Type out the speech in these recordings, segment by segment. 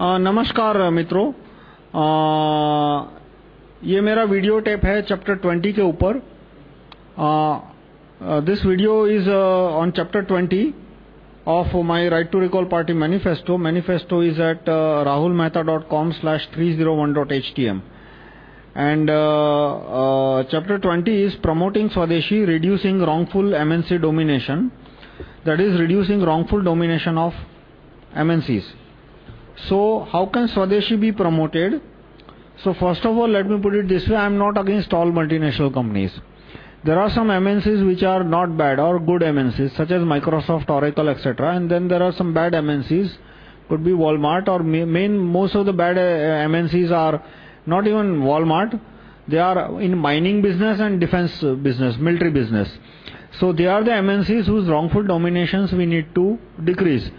नमस्कार मित्रों। ये मेरा वीडियो टेप है चैप्टर 20 के ऊपर। This video is on chapter 20 of my right to recall party manifesto manifesto is at Rahul Mehta dot com slash three zero one dot H T M and chapter 20 is promoting swadeshi reducing wrongful MNC domination that is reducing wrongful domination of MNCs so, how can Swadeshi be promoted? So, first of all, let me put it this way I am not against all multinational companies. There are some MNCs which are not bad or good MNCs, such as Microsoft, Oracle, etc. And then there are some bad MNCs, could be Walmart, or main, most of the bad uh, MNCs are not even Walmart, they are in mining business and defense business, military business. So, they are the MNCs whose wrongful dominations we need to decrease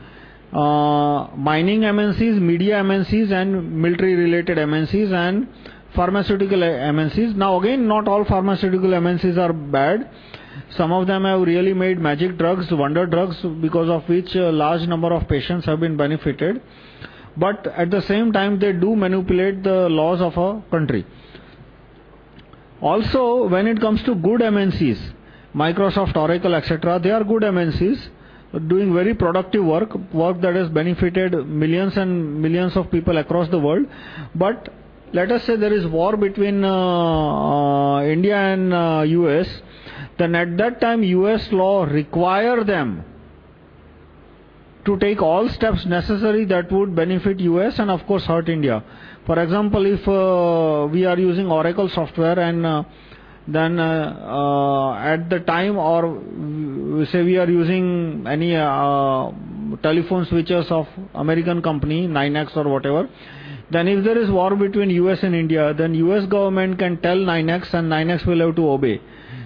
uh, mining MNCs, media MNCs, and military related MNCs, and pharmaceutical MNCs. Now, again, not all pharmaceutical MNCs are bad. Some of them have really made magic drugs, wonder drugs, because of which a large number of patients have been benefited. But at the same time, they do manipulate the laws of a country. Also, when it comes to good MNCs, Microsoft, Oracle, etc., they are good MNCs doing very productive work, work that has benefited millions and millions of people across the world. But let us say there is war between uh, uh, India and uh, US, then at that time US law require them to take all steps necessary that would benefit US and of course hurt India. For example, if uh, we are using Oracle software and uh, then uh, at the time or say we are using any uh, telephone switches of American company, 9X or whatever, then if there is war between US and India, then US government can tell 9X and 9X will have to obey.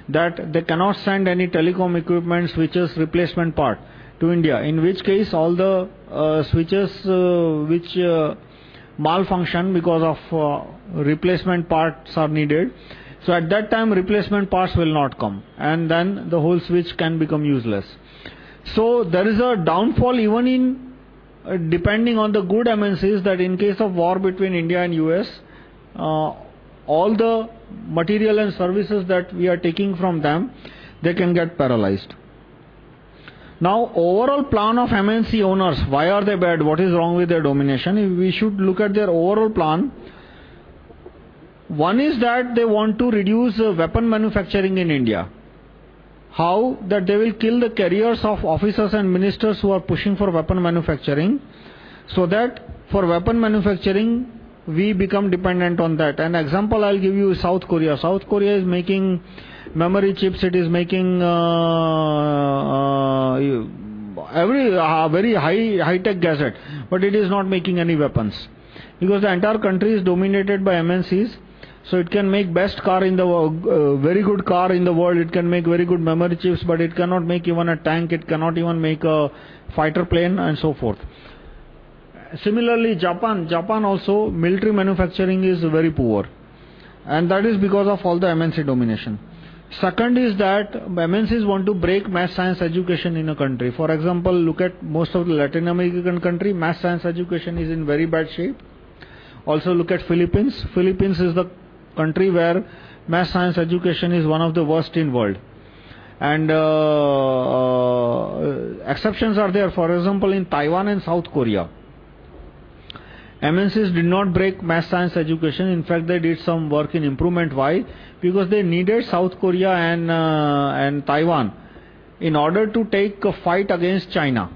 That they cannot send any telecom equipment switches replacement part to India, in which case all the uh, switches uh, which uh, malfunction because of replacement parts are needed, so at that time, replacement parts will not come, and then the whole switch can become useless. So there is a downfall even in uh, depending on the good MNCs that in case of war between India and US, uh, all the material and services that we are taking from them, they can get paralyzed. Now, overall plan of MNC owners, why are they bad? What is wrong with their domination? We should look at their overall plan one is that they want to reduce uh, weapon manufacturing in India. How? That they will kill the careers of officers and ministers who are pushing for weapon manufacturing, so that for weapon manufacturing, we become dependent on that. An example I'll give you is South Korea. South Korea is making memory chips, it is making uh, uh, every uh, very high, high tech gadget, but it is not making any weapons. Because the entire country is dominated by MNCs so it can make best car in the uh, very good car in the world. It can make very good memory chips, but it cannot make even a tank. It cannot even make a fighter plane and so forth. Similarly, Japan. Japan also military manufacturing is very poor, and that is because of all the MNC domination. Second is that MNCs want to break mass science education in a country. For example, look at most of the Latin American country, mass science education is in very bad shape. Also look at Philippines. Philippines is the country where mass science education is one of the worst in world. And uh, uh, exceptions are there. For example, in Taiwan and South Korea, MNCs did not break mass science education. In fact, they did some work in improvement. Why? Because they needed South Korea and, uh, and Taiwan in order to take a fight against China.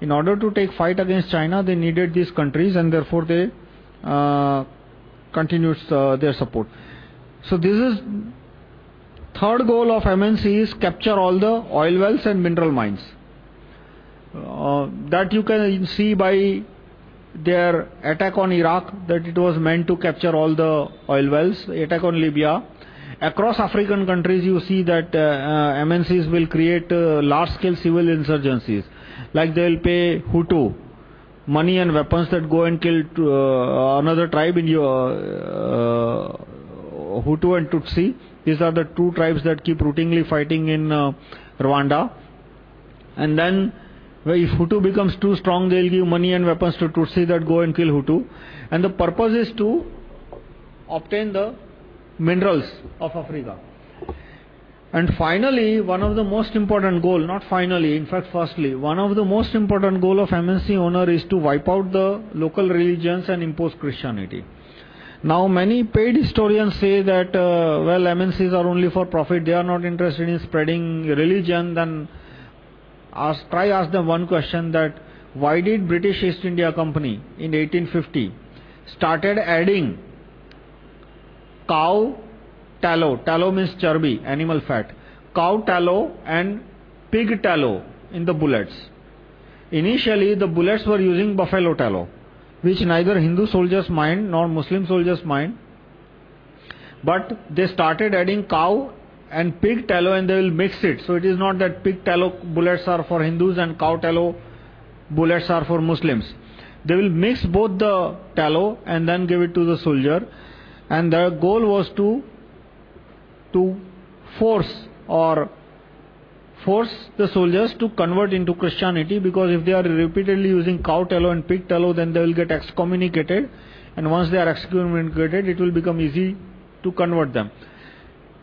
In order to take fight against China, they needed these countries and therefore they uh, continues uh, their support. So, this is third goal of MNC is capture all the oil wells and mineral mines. Uh, that you can see by their attack on Iraq, that it was meant to capture all the oil wells, attack on Libya. Across African countries, you see that uh, uh, MNCs will create large scale civil insurgencies. Like they will pay Hutu money and weapons that go and kill uh, another tribe in your uh, Hutu and Tutsi. These are the two tribes that keep routinely fighting in uh, Rwanda. And then if Hutu becomes too strong, they'll give money and weapons to Tutsi that go and kill Hutu. And the purpose is to obtain the minerals of Africa. And finally, one of the most important goal, not finally, in fact, firstly, one of the most important goal of MNC owner is to wipe out the local religions and impose Christianity. Now, many paid historians say that, uh, well, MNCs are only for profit, they are not interested in spreading religion. Then ask, try ask them one question that why did British East India Company in 1850 started adding cow tallow, tallow means charbi, animal fat, cow tallow and pig tallow in the bullets. Initially, the bullets were using buffalo tallow which neither Hindu soldiers mind nor Muslim soldiers mind. But they started adding cow and pig tallow and they will mix it. So it is not that pig tallow bullets are for Hindus and cow tallow bullets are for Muslims. They will mix both the tallow and then give it to the soldier. And the goal was to, to force or force the soldiers to convert into Christianity because if they are repeatedly using cow tallow and pig tallow, then they will get excommunicated. And once they are excommunicated, it will become easy to convert them.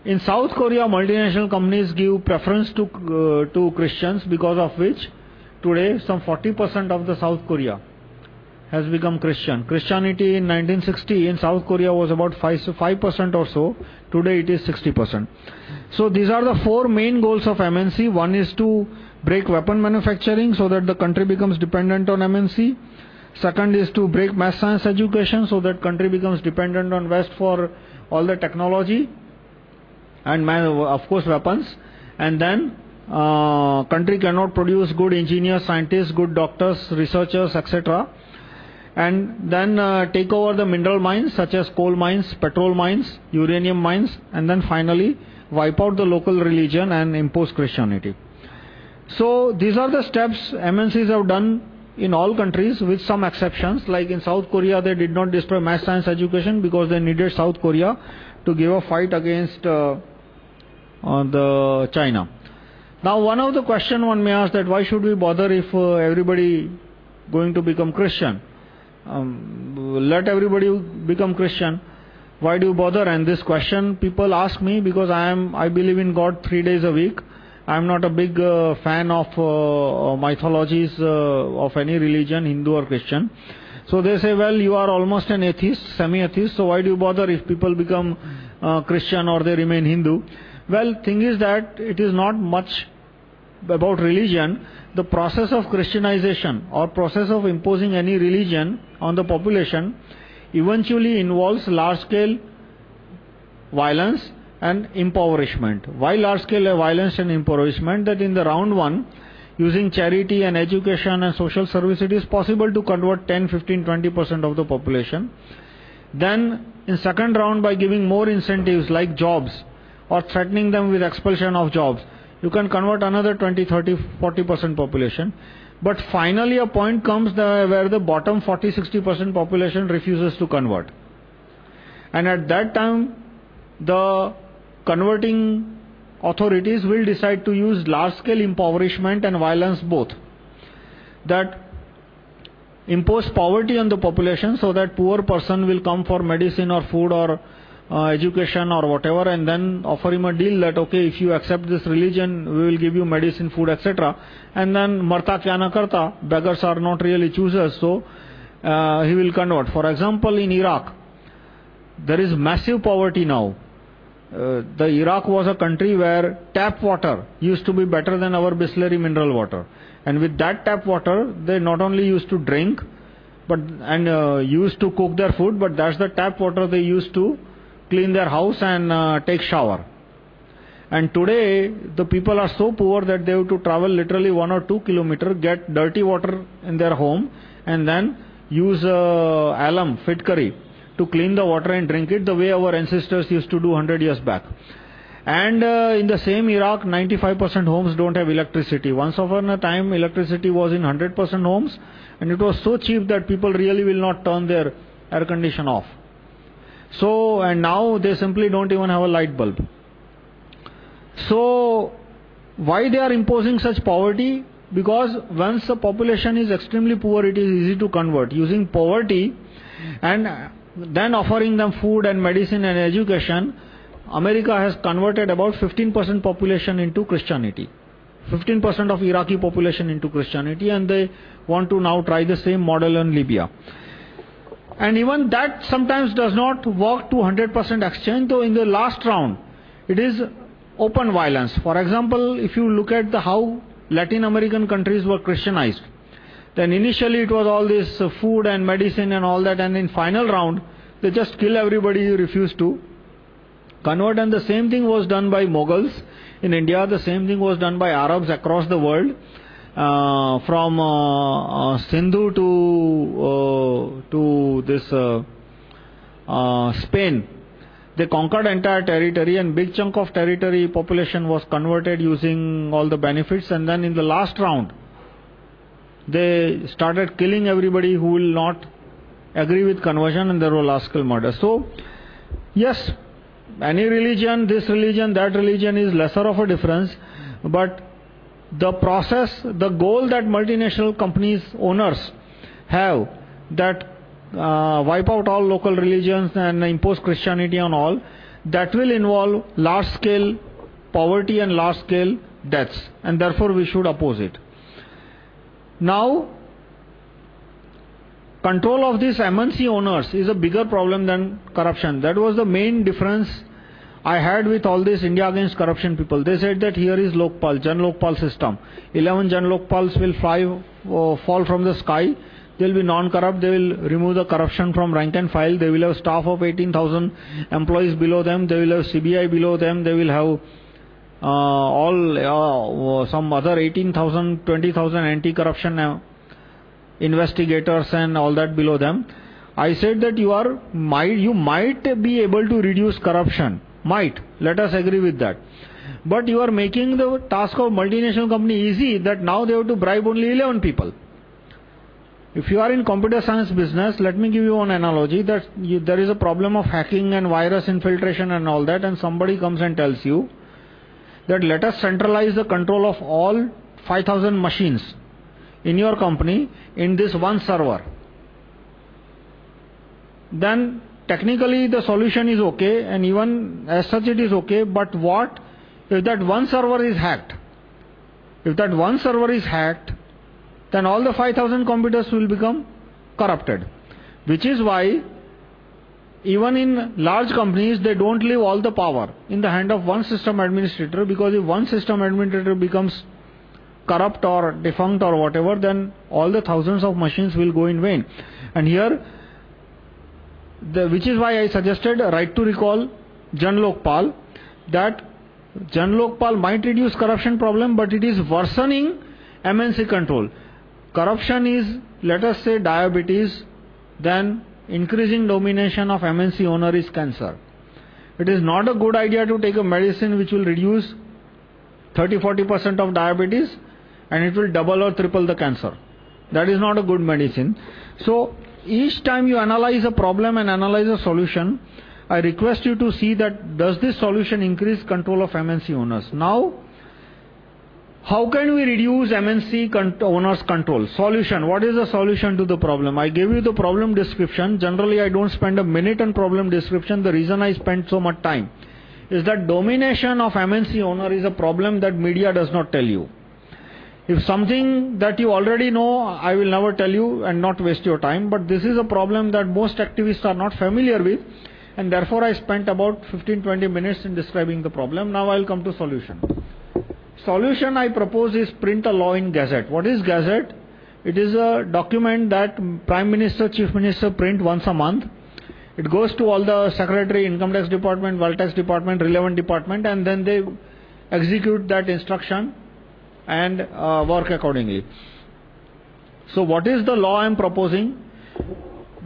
In South Korea, multinational companies give preference to, uh, to Christians because of which today some 40% of the South Korea has become Christian. Christianity in 1960 in South Korea was about 5% or so. Today it is 60%. So these are the four main goals of MNC. One is to break weapon manufacturing so that the country becomes dependent on MNC. Second is to break mass science education so that country becomes dependent on West for all the technology and of course weapons. And then uh, country cannot produce good engineers, scientists, good doctors, researchers, etc and then uh, take over the mineral mines such as coal mines, petrol mines, uranium mines, and then finally wipe out the local religion and impose Christianity. So, these are the steps MNCs have done in all countries with some exceptions. Like in South Korea, they did not destroy mass science education because they needed South Korea to give a fight against uh, uh, the China. Now, one of the question one may ask that why should we bother if uh, everybody going to become Christian? Um, let everybody become Christian. Why do you bother? And this question people ask me because I, am, I believe in God three days a week. I am not a big uh, fan of uh, mythologies uh, of any religion, Hindu or Christian. So they say, well, you are almost an atheist, semi atheist, so why do you bother if people become uh, Christian or they remain Hindu? Well, thing is that it is not much about religion, the process of Christianization or process of imposing any religion on the population eventually involves large scale violence and impoverishment. Why large scale violence and impoverishment? That in the round one, using charity and education and social service, it is possible to convert 10, 15, 20% of the population. Then, in second round, by giving more incentives like jobs or threatening them with expulsion of jobs, you can convert another 20, 30, 40% population. But finally, a point comes where the bottom 40, 60% population refuses to convert. And at that time, the converting authorities will decide to use large scale impoverishment and violence both. That impose poverty on the population so that poor person will come for medicine or food or uh, education or whatever, and then offer him a deal that, okay, if you accept this religion, we will give you medicine, food, etc. And then, marta kya na karta, beggars are not really choosers, so uh, he will convert. For example, in Iraq, there is massive poverty now. Uh, the Iraq was a country where tap water used to be better than our Bisleri mineral water. And with that tap water, they not only used to drink but, and uh, used to cook their food, but that's the tap water they used to clean their house and uh, take shower. And today, the people are so poor that they have to travel literally one or two kilometers, get dirty water in their home, and then use uh, alum, fitkari, to clean the water and drink it the way our ancestors used to do 100 years back. And uh, in the same Iraq, 95% homes don't have electricity. Once upon a time, electricity was in 100% homes, and it was so cheap that people really will not turn their air condition off. So, and now they simply don't even have a light bulb. So, why they are imposing such poverty? because once the population is extremely poor, it is easy to convert. Using poverty and then offering them food and medicine and education, America has converted about 15% population into Christianity. 15% of Iraqi population into Christianity, and they want to now try the same model in Libya. And even that sometimes does not work to 100% exchange, though in the last round, it is open violence. For example, if you look at the how Latin American countries were Christianized, then initially it was all this food and medicine and all that, and in final round, they just kill everybody who refused to convert. And the same thing was done by Mughals in India, the same thing was done by Arabs across the world. Uh, from uh, uh, Sindhu to, to this Spain, they conquered entire territory and big chunk of territory population was converted using all the benefits and then in the last round they started killing everybody who will not agree with conversion and there were large scale murders. So, yes, any religion, this religion, that religion is lesser of a difference, but the process, the goal that multinational companies owners have that uh, wipe out all local religions and impose Christianity on all, that will involve large scale poverty and large scale deaths, and therefore we should oppose it. Now, control of these MNC owners is a bigger problem than corruption. That was the main difference I had with all these India against corruption people. They said that here is Lokpal, Jan Lokpal system. 11 Jan Lokpals will fly, uh, fall from the sky. They will be non corrupt. They will remove the corruption from rank and file. They will have staff of 18,000 employees below them. They will have CBI below them. They will have uh, all uh, some other 18,000, 20,000 anti corruption uh, investigators and all that below them. I said that you, are, might, you might be able to reduce corruption might. Let us agree with that. But you are making the task of multinational company easy that now they have to bribe only 11 people. If you are in computer science business, let me give you an analogy that you, there is a problem of hacking and virus infiltration and all that, and somebody comes and tells you that let us centralize the control of all 5000 machines in your company in this one server. Then technically the solution is okay and even as such it is okay, but what if that one server is hacked? If that one server is hacked, then all the 5000 computers will become corrupted. Which is why even in large companies, they don't leave all the power in the hand of one system administrator because if one system administrator becomes corrupt or defunct or whatever, then all the thousands of machines will go in vain. And here, the, which is why I suggested right to recall Jan Lokpal that Jan Lokpal might reduce corruption problem, but it is worsening MNC control. Corruption is, let us say, diabetes, then increasing domination of MNC owner is cancer. It is not a good idea to take a medicine which will reduce 30 40% of diabetes and it will double or triple the cancer. That is not a good medicine. So, each time you analyze a problem and analyze a solution, I request you to see that does this solution increase control of MNC owners? Now, how can we reduce MNC con owners' control? Solution. What is the solution to the problem? I gave you the problem description. Generally, I don't spend a minute on problem description. The reason I spend so much time is that domination of MNC owner is a problem that media does not tell you. If something that you already know, I will never tell you and not waste your time. But this is a problem that most activists are not familiar with. And therefore, I spent about 15 20 minutes in describing the problem. Now, I will come to solution. Solution I propose is print a law in Gazette. What is Gazette? It is a document that Prime Minister, Chief Minister print once a month. It goes to all the Secretary, Income Tax Department, Wealth Tax Department, relevant department, and then they execute that instruction and uh, work accordingly. So, what is the law I am proposing?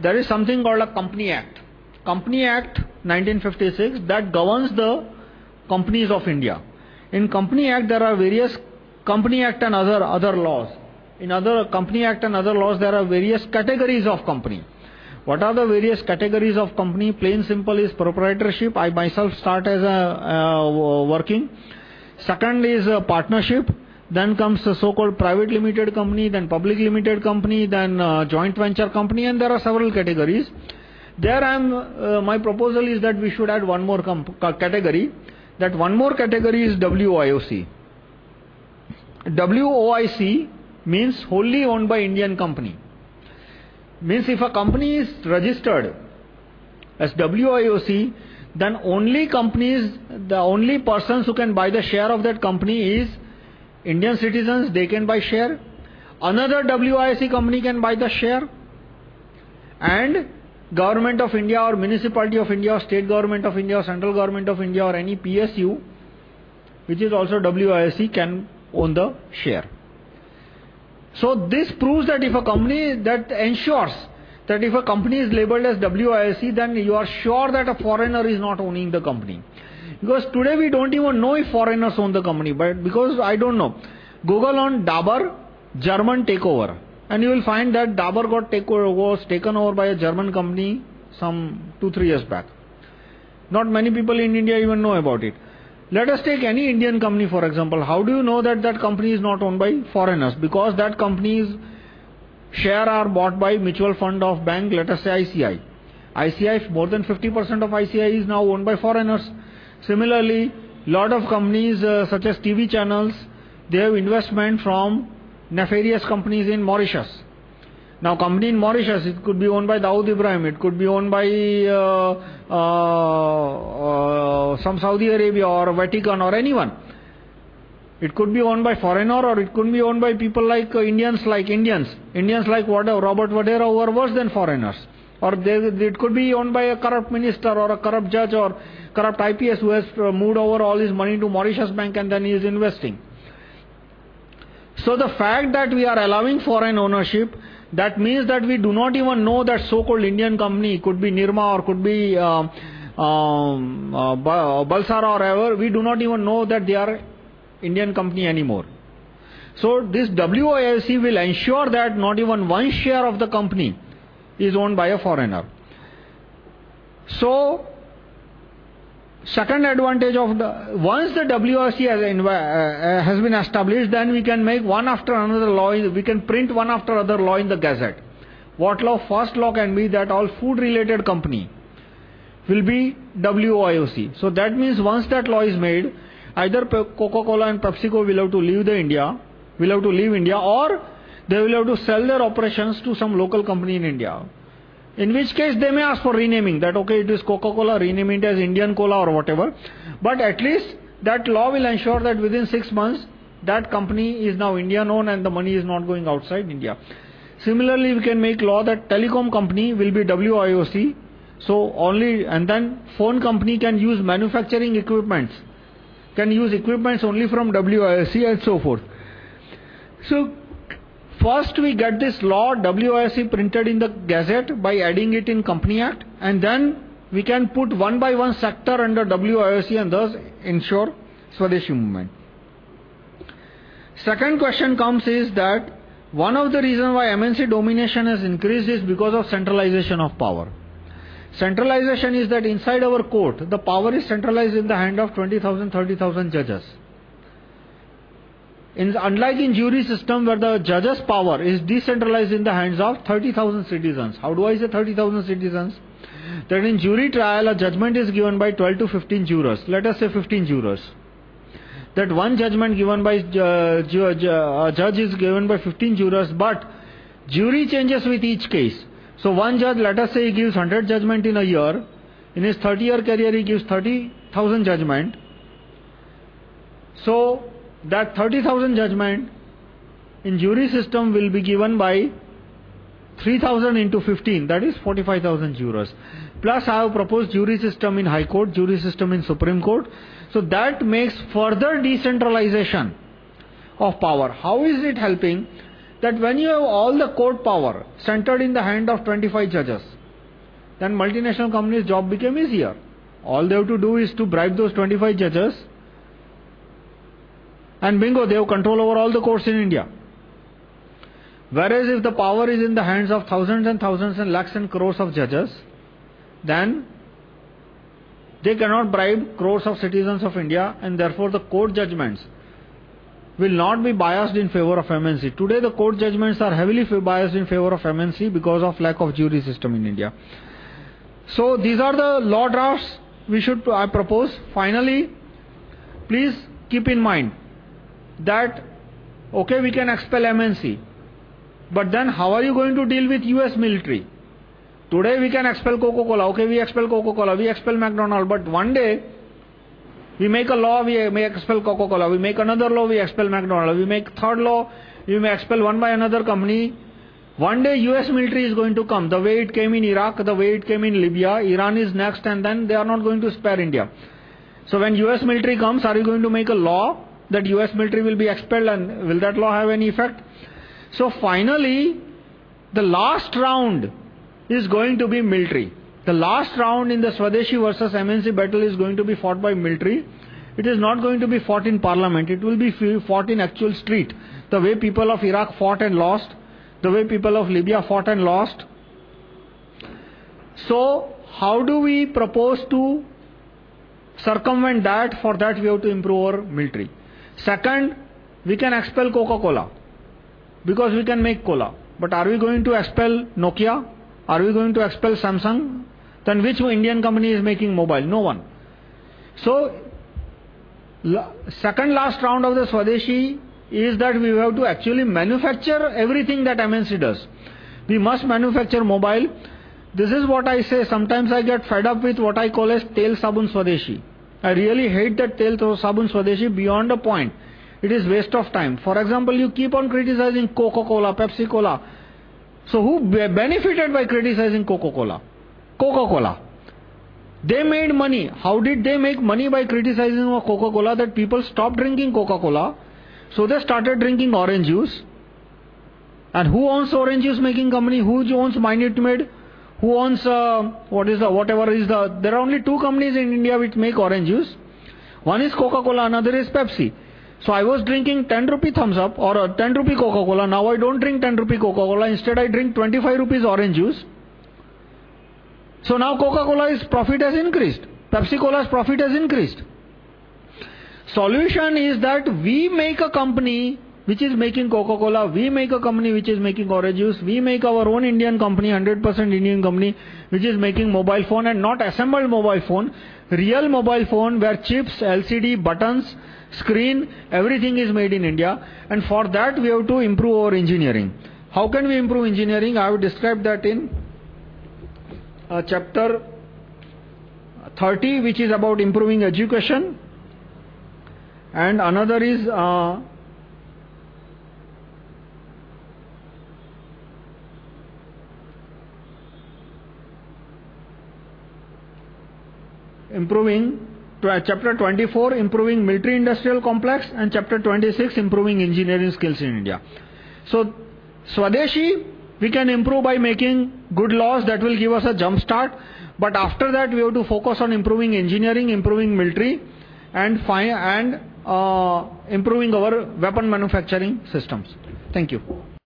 There is something called a Company Act. Company Act 1956 that governs the companies of India. In Company Act, there are various Company Act and other, other laws. In other Company Act and other laws, there are various categories of company. What are the various categories of company? Plain simple is proprietorship. I myself start as a uh, working. Second is a partnership. Then comes the so called private limited company, then public limited company, then uh, joint venture company, and there are several categories. There, I am, uh, my proposal is that we should add one more category. That one more category is WOIC. WOIC means wholly owned by Indian company. Means if a company is registered as WIOC, then only companies, the only persons who can buy the share of that company is Indian citizens, they can buy share. Another WIC company can buy the share. And government of India or municipality of India or state government of India or central government of India or any PSU, which is also WIC, can own the share. So this proves that if a company that ensures that if a company is labeled as WIC, then you are sure that a foreigner is not owning the company. Because today we don't even know if foreigners own the company, but because I don't know. Google on Dabur German takeover, and you will find that Dabur got take over, was taken over by a German company some two, three years back. Not many people in India even know about it. Let us take any Indian company, for example. How do you know that that company is not owned by foreigners? Because that company's share are bought by mutual fund of bank, let us say ICI. ICI, more than 50% of ICI is now owned by foreigners. Similarly, lot of companies uh, such as TV channels, they have investment from nefarious companies in Mauritius. Now, company in Mauritius, it could be owned by Dawood Ibrahim, it could be owned by uh, uh, uh, some Saudi Arabia or Vatican or anyone. It could be owned by foreigner or it could be owned by people like uh, Indians, like Indians. Indians like Robert Vadra who are worse than foreigners. Or it could be owned by a corrupt minister or a corrupt judge or corrupt IPS who has uh, moved over all his money to Mauritius Bank and then he is investing. So the fact that we are allowing foreign ownership that means that we do not even know that so called Indian company, could be Nirma or could be uh, um, uh, Balsara or ever. we do not even know that they are Indian company anymore. So, this WIC will ensure that not even one share of the company is owned by a foreigner. So, Second advantage of the, once the WRC has, uh, has been established, then we can make one after another law, we can print one after other law in the Gazette. What law? First law can be that all food related company will be WIOC. So that means once that law is made, either Coca Cola and PepsiCo will have to leave the India, will have to leave India, or they will have to sell their operations to some local company in India. In which case they may ask for renaming that, okay, it is Coca Cola, rename it as Indian Cola or whatever. But at least that law will ensure that within six months that company is now Indian owned and the money is not going outside India. Similarly, we can make law that telecom company will be WIOC. So only, and then phone company can use manufacturing equipments, can use equipments only from WIOC and so forth. So First, we get this law WIC printed in the Gazette by adding it in Company Act, and then we can put one by one sector under WIC and thus ensure Swadeshi movement. Second question comes is that one of the reasons why MNC domination has increased is because of centralization of power. Centralization is that inside our court, the power is centralized in the hand of 20,000, 30,000 judges. In, unlike in jury system where the judge's power is decentralized in the hands of 30,000 citizens. How do I say 30,000 citizens? That in jury trial a judgment is given by 12 to 15 jurors. Let us say 15 jurors. That one judgment given by uh, uh, judge is given by 15 jurors, but jury changes with each case. So one judge, let us say he gives 100 judgment in a year. In his 30 year career he gives 30,000 judgment. So that 30,000 judgment in jury system will be given by 3000 into 15, that is 45,000 jurors. Plus, I have proposed jury system in High Court, jury system in Supreme Court. So, that makes further decentralization of power. How is it helping? That when you have all the court power centered in the hand of 25 judges, then multinational companies' job became easier. All they have to do is to bribe those 25 judges and bingo, they have control over all the courts in India. Whereas if the power is in the hands of thousands and thousands and lakhs and crores of judges, then they cannot bribe crores of citizens of India and therefore the court judgments will not be biased in favor of MNC. Today, the court judgments are heavily biased in favor of MNC because of lack of jury system in India. So, these are the law drafts we should propose. Finally, please keep in mind that, okay, we can expel MNC, but then how are you going to deal with US military? Today we can expel Coca Cola, okay, we expel Coca Cola, we expel McDonald's, but one day we make a law, we may expel Coca Cola, we make another law, we expel McDonald's, we make third law, we may expel one by another company. One day US military is going to come, the way it came in Iraq, the way it came in Libya, Iran is next, and then they are not going to spare India. So when US military comes, are you going to make a law that US military will be expelled and will that law have any effect? So finally, the last round is going to be military. The last round in the Swadeshi versus MNC battle is going to be fought by military. It is not going to be fought in parliament, it will be fought in actual street. The way people of Iraq fought and lost, the way people of Libya fought and lost. So, how do we propose to circumvent that? For that, we have to improve our military. Second, we can expel Coca Cola because we can make cola. But are we going to expel Nokia? Are we going to expel Samsung? Then which Indian company is making mobile? No one. So, second last round of the Swadeshi is that we have to actually manufacture everything that MNC does. We must manufacture mobile. This is what I say. Sometimes I get fed up with what I call as tail sabun Swadeshi. I really hate that Tel Sabun Swadeshi beyond a point. It is waste of time. For example, you keep on criticizing Coca Cola, Pepsi Cola. So, who benefited by criticizing Coca Cola? Coca Cola. They made money. How did they make money by criticizing Coca Cola? That people stopped drinking Coca Cola. So, they started drinking orange juice. And who owns orange juice making company? Who owns Minute Maid? Who owns uh, what is the, whatever is the. There are only two companies in India which make orange juice. One is Coca Cola, another is Pepsi. So I was drinking 10 rupee Thums Up or a 10 rupee Coca Cola. Now I don't drink 10 rupee Coca Cola. Instead, I drink 25 rupees orange juice. So now Coca Cola's profit has increased. Pepsi Cola's profit has increased. Solution is that we make a company which is making Coca Cola, we make a company which is making orange juice, we make our own Indian company, 100% Indian company, which is making mobile phone and not assembled mobile phone, real mobile phone where chips, LCD, buttons, screen, everything is made in India. And for that, we have to improve our engineering. How can we improve engineering? I have described that in uh, chapter 30, which is about improving education. And another is uh, improving chapter 24, improving military industrial complex, and chapter 26, improving engineering skills in India. So, Swadeshi, we can improve by making good laws that will give us a jump start. But after that, we have to focus on improving engineering, improving military, and, and uh, improving our weapon manufacturing systems. Thank you.